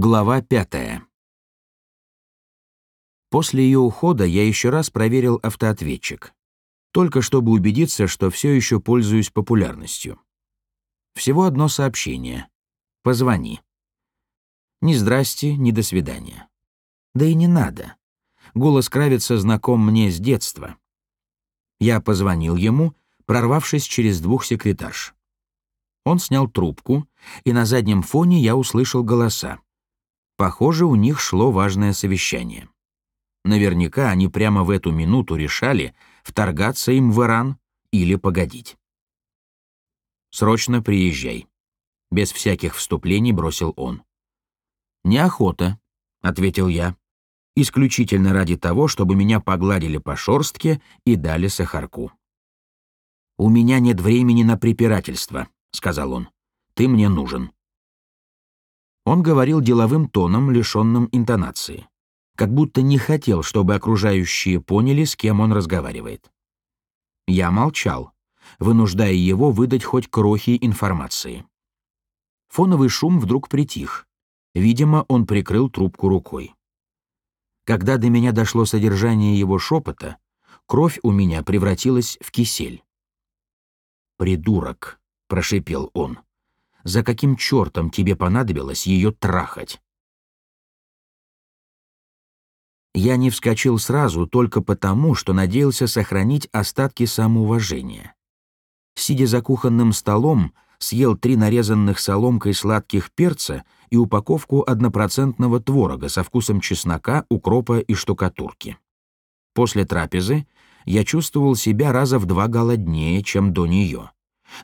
Глава пятая. После ее ухода я еще раз проверил автоответчик, только чтобы убедиться, что все еще пользуюсь популярностью. Всего одно сообщение. Позвони. Ни здрасте, ни до свидания. Да и не надо. Голос Кравица знаком мне с детства. Я позвонил ему, прорвавшись через двух секретарш. Он снял трубку, и на заднем фоне я услышал голоса. Похоже, у них шло важное совещание. Наверняка они прямо в эту минуту решали, вторгаться им в Иран или погодить. «Срочно приезжай», — без всяких вступлений бросил он. «Неохота», — ответил я, исключительно ради того, чтобы меня погладили по шорстке и дали сахарку. «У меня нет времени на препирательство», — сказал он. «Ты мне нужен». Он говорил деловым тоном, лишенным интонации, как будто не хотел, чтобы окружающие поняли, с кем он разговаривает. Я молчал, вынуждая его выдать хоть крохи информации. Фоновый шум вдруг притих. Видимо, он прикрыл трубку рукой. Когда до меня дошло содержание его шепота, кровь у меня превратилась в кисель. «Придурок», — прошипел он, — «за каким чертом тебе понадобилось ее трахать?» Я не вскочил сразу только потому, что надеялся сохранить остатки самоуважения. Сидя за кухонным столом, съел три нарезанных соломкой сладких перца и упаковку однопроцентного творога со вкусом чеснока, укропа и штукатурки. После трапезы я чувствовал себя раза в два голоднее, чем до нее.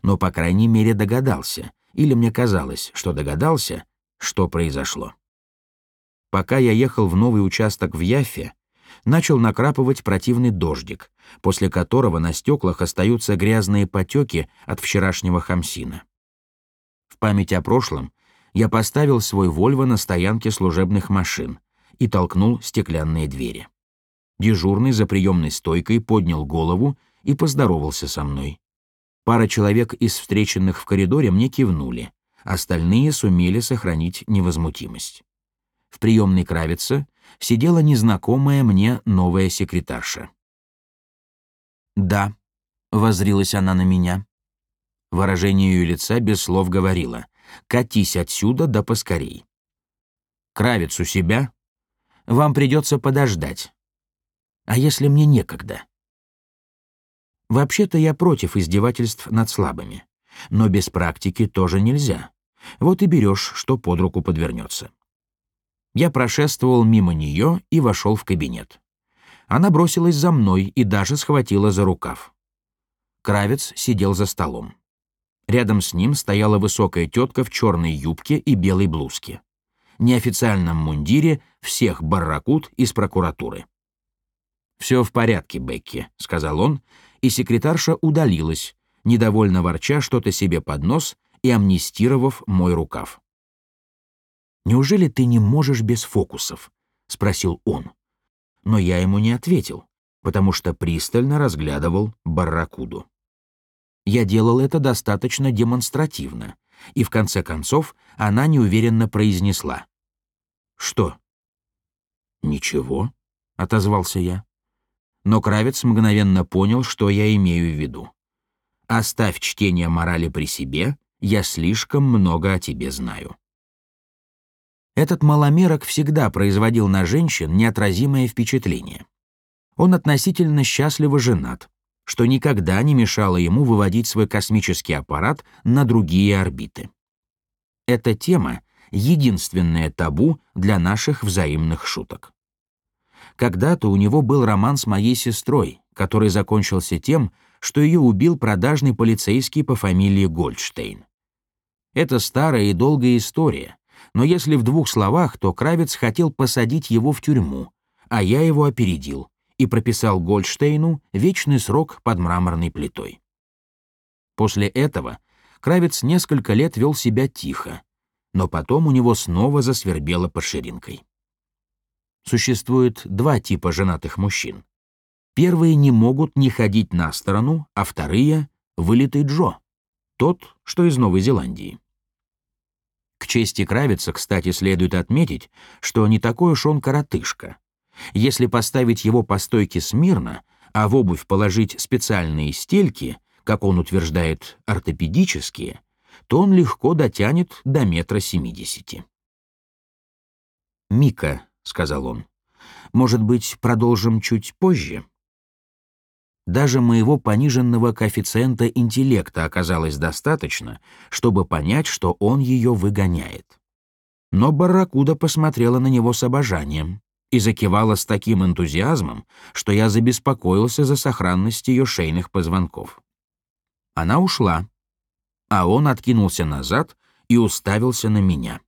Но, по крайней мере, догадался, или мне казалось, что догадался, что произошло. Пока я ехал в новый участок в Яффе, начал накрапывать противный дождик, после которого на стеклах остаются грязные потеки от вчерашнего хамсина. В память о прошлом я поставил свой «Вольво» на стоянке служебных машин и толкнул стеклянные двери. Дежурный за приемной стойкой поднял голову и поздоровался со мной. Пара человек из встреченных в коридоре мне кивнули, остальные сумели сохранить невозмутимость. В приемной Кравица сидела незнакомая мне новая секретарша. «Да», — возрилась она на меня. Выражение ее лица без слов говорило «Катись отсюда да поскорей». «Кравец у себя? Вам придется подождать. А если мне некогда?» Вообще-то я против издевательств над слабыми, но без практики тоже нельзя. Вот и берешь, что под руку подвернется. Я прошествовал мимо нее и вошел в кабинет. Она бросилась за мной и даже схватила за рукав. Кравец сидел за столом. Рядом с ним стояла высокая тетка в черной юбке и белой блузке. Неофициальном мундире всех барракут из прокуратуры. «Все в порядке, Бекки», — сказал он, и секретарша удалилась, недовольно ворча что-то себе под нос и амнистировав мой рукав. «Неужели ты не можешь без фокусов?» — спросил он. Но я ему не ответил, потому что пристально разглядывал барракуду. Я делал это достаточно демонстративно, и в конце концов она неуверенно произнесла. «Что?» «Ничего», — отозвался я. Но Кравец мгновенно понял, что я имею в виду. «Оставь чтение морали при себе, я слишком много о тебе знаю». Этот маломерок всегда производил на женщин неотразимое впечатление. Он относительно счастливо женат, что никогда не мешало ему выводить свой космический аппарат на другие орбиты. Эта тема — единственное табу для наших взаимных шуток. Когда-то у него был роман с моей сестрой, который закончился тем, что ее убил продажный полицейский по фамилии Гольдштейн. Это старая и долгая история, но если в двух словах, то Кравец хотел посадить его в тюрьму, а я его опередил и прописал Гольдштейну вечный срок под мраморной плитой. После этого Кравец несколько лет вел себя тихо, но потом у него снова засвербело под ширинкой. Существует два типа женатых мужчин. Первые не могут не ходить на сторону, а вторые — вылитый Джо, тот, что из Новой Зеландии. К чести Кравица, кстати, следует отметить, что не такой уж он коротышка. Если поставить его по стойке смирно, а в обувь положить специальные стельки, как он утверждает, ортопедические, то он легко дотянет до метра семидесяти. «Мика», — сказал он, — «может быть, продолжим чуть позже?» Даже моего пониженного коэффициента интеллекта оказалось достаточно, чтобы понять, что он ее выгоняет. Но Барракуда посмотрела на него с обожанием и закивала с таким энтузиазмом, что я забеспокоился за сохранность ее шейных позвонков. Она ушла, а он откинулся назад и уставился на меня.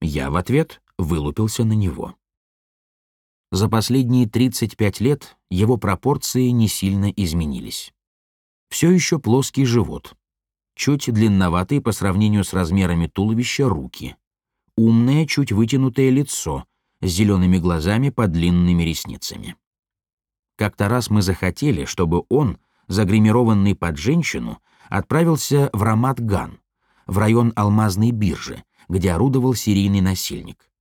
Я в ответ вылупился на него. За последние 35 лет его пропорции не сильно изменились. Все еще плоский живот, чуть длинноватые по сравнению с размерами туловища руки, умное, чуть вытянутое лицо с зелеными глазами под длинными ресницами. Как-то раз мы захотели, чтобы он, загримированный под женщину, отправился в Рамат-Ган, в район Алмазной биржи, где орудовал серийный насильник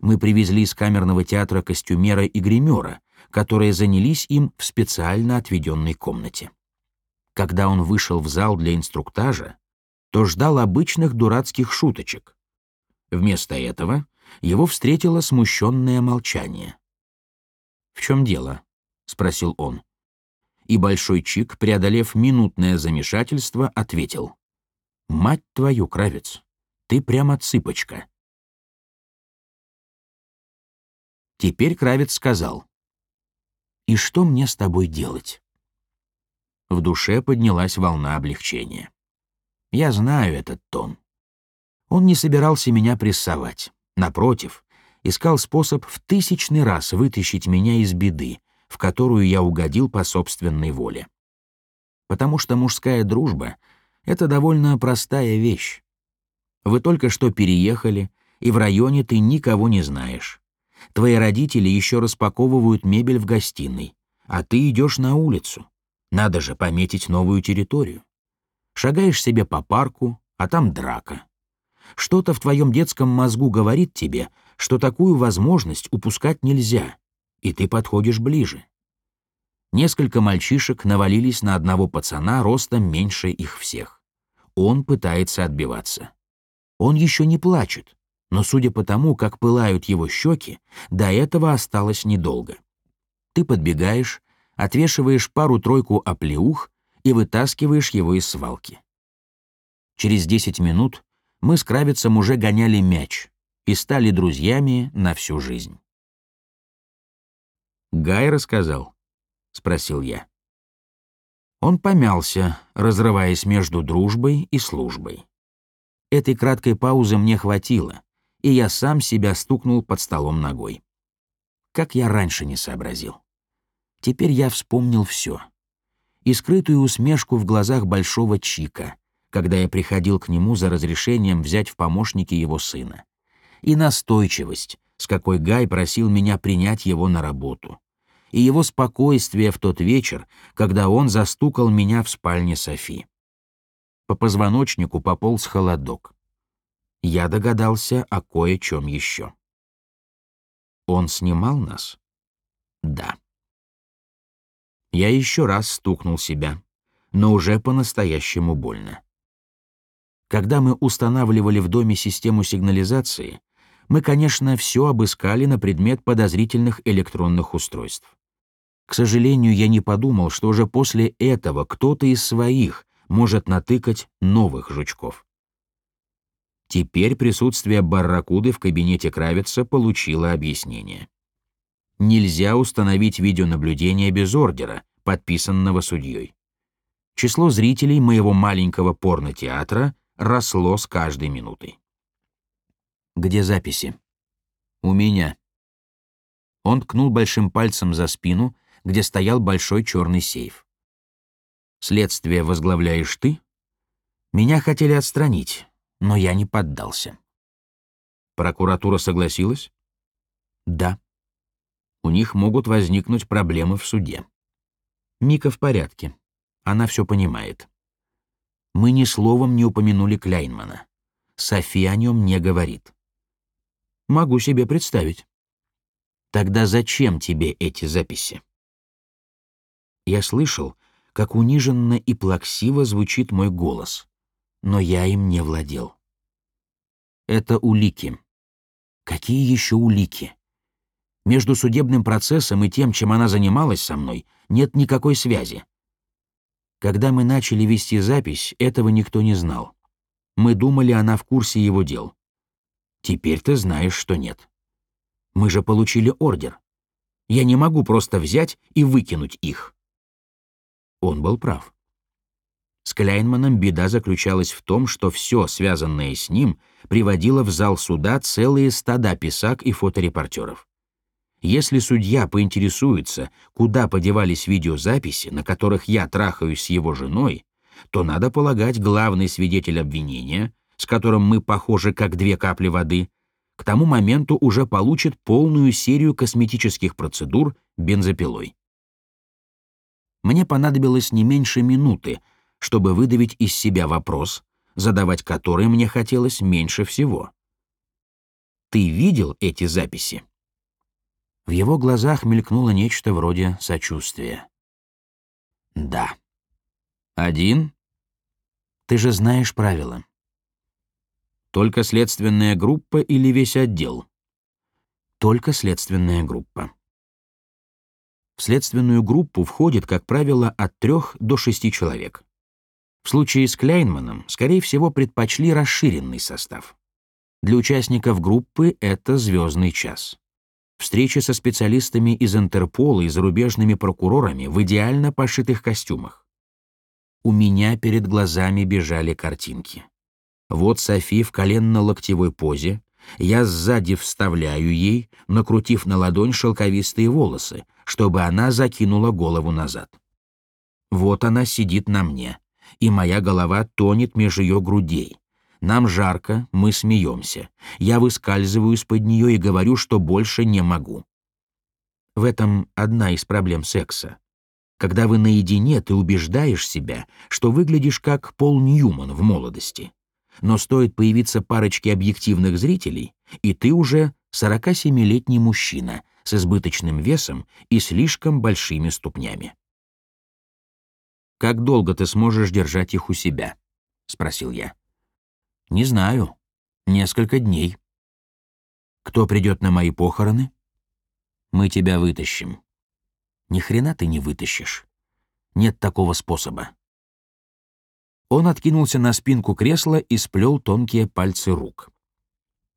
мы привезли из камерного театра костюмера и гримера, которые занялись им в специально отведенной комнате. Когда он вышел в зал для инструктажа, то ждал обычных дурацких шуточек. Вместо этого его встретило смущенное молчание. «В чем дело?» — спросил он. И Большой Чик, преодолев минутное замешательство, ответил. «Мать твою, Кравец, ты прямо цыпочка. Теперь Кравец сказал. «И что мне с тобой делать?» В душе поднялась волна облегчения. Я знаю этот тон. Он не собирался меня прессовать. Напротив, искал способ в тысячный раз вытащить меня из беды, в которую я угодил по собственной воле. Потому что мужская дружба — это довольно простая вещь. Вы только что переехали, и в районе ты никого не знаешь. Твои родители еще распаковывают мебель в гостиной, а ты идешь на улицу. Надо же пометить новую территорию. Шагаешь себе по парку, а там драка. Что-то в твоем детском мозгу говорит тебе, что такую возможность упускать нельзя, и ты подходишь ближе. Несколько мальчишек навалились на одного пацана ростом меньше их всех. Он пытается отбиваться. Он еще не плачет, но судя по тому, как пылают его щеки, до этого осталось недолго. Ты подбегаешь, отвешиваешь пару-тройку оплеух и вытаскиваешь его из свалки. Через 10 минут мы с Кравицем уже гоняли мяч и стали друзьями на всю жизнь. «Гай рассказал?» — спросил я. Он помялся, разрываясь между дружбой и службой. Этой краткой паузы мне хватило, и я сам себя стукнул под столом ногой. Как я раньше не сообразил. Теперь я вспомнил все. И скрытую усмешку в глазах большого Чика, когда я приходил к нему за разрешением взять в помощники его сына. И настойчивость, с какой Гай просил меня принять его на работу. И его спокойствие в тот вечер, когда он застукал меня в спальне Софи. По позвоночнику пополз холодок я догадался о кое-чем еще. Он снимал нас? Да. Я еще раз стукнул себя, но уже по-настоящему больно. Когда мы устанавливали в доме систему сигнализации, мы, конечно, все обыскали на предмет подозрительных электронных устройств. К сожалению, я не подумал, что уже после этого кто-то из своих может натыкать новых жучков. Теперь присутствие барракуды в кабинете Кравица получило объяснение. Нельзя установить видеонаблюдение без ордера, подписанного судьей. Число зрителей моего маленького порнотеатра росло с каждой минутой. «Где записи?» «У меня». Он ткнул большим пальцем за спину, где стоял большой черный сейф. «Следствие возглавляешь ты?» «Меня хотели отстранить, но я не поддался. Прокуратура согласилась? Да. У них могут возникнуть проблемы в суде. Мика в порядке. Она все понимает. Мы ни словом не упомянули Кляйнмана. Софи о нем не говорит. Могу себе представить. Тогда зачем тебе эти записи? Я слышал, как униженно и плаксиво звучит мой голос, но я им не владел. Это улики. Какие еще улики? Между судебным процессом и тем, чем она занималась со мной, нет никакой связи. Когда мы начали вести запись, этого никто не знал. Мы думали, она в курсе его дел. Теперь ты знаешь, что нет. Мы же получили ордер. Я не могу просто взять и выкинуть их. Он был прав. С Кляйнманом беда заключалась в том, что все, связанное с ним, приводило в зал суда целые стада писак и фоторепортеров. Если судья поинтересуется, куда подевались видеозаписи, на которых я трахаюсь с его женой, то надо полагать, главный свидетель обвинения, с которым мы похожи как две капли воды, к тому моменту уже получит полную серию косметических процедур бензопилой. Мне понадобилось не меньше минуты, чтобы выдавить из себя вопрос, задавать который мне хотелось меньше всего. «Ты видел эти записи?» В его глазах мелькнуло нечто вроде сочувствия. «Да». «Один?» «Ты же знаешь правила». «Только следственная группа или весь отдел?» «Только следственная группа». В следственную группу входит, как правило, от трех до шести человек. В случае с Кляйнманом, скорее всего, предпочли расширенный состав. Для участников группы это звездный час встречи со специалистами из Интерпола и зарубежными прокурорами в идеально пошитых костюмах. У меня перед глазами бежали картинки. Вот Софи в коленно-локтевой позе, я сзади вставляю ей, накрутив на ладонь шелковистые волосы, чтобы она закинула голову назад. Вот она сидит на мне, и моя голова тонет меж ее грудей. Нам жарко, мы смеемся. Я выскальзываю из-под нее и говорю, что больше не могу. В этом одна из проблем секса. Когда вы наедине, ты убеждаешь себя, что выглядишь как Пол Ньюман в молодости. Но стоит появиться парочке объективных зрителей, и ты уже 47-летний мужчина с избыточным весом и слишком большими ступнями. «Как долго ты сможешь держать их у себя?» — спросил я. Не знаю. Несколько дней. Кто придет на мои похороны? Мы тебя вытащим. Ни хрена ты не вытащишь. Нет такого способа. Он откинулся на спинку кресла и сплел тонкие пальцы рук.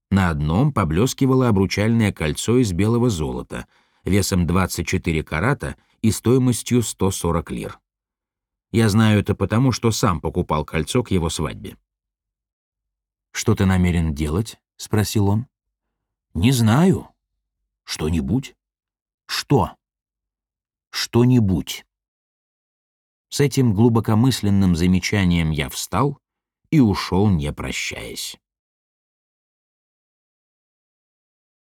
На одном поблескивало обручальное кольцо из белого золота, весом 24 карата и стоимостью 140 лир. Я знаю это потому, что сам покупал кольцо к его свадьбе. «Что ты намерен делать?» — спросил он. «Не знаю. Что-нибудь». «Что?» «Что-нибудь». С этим глубокомысленным замечанием я встал и ушел, не прощаясь.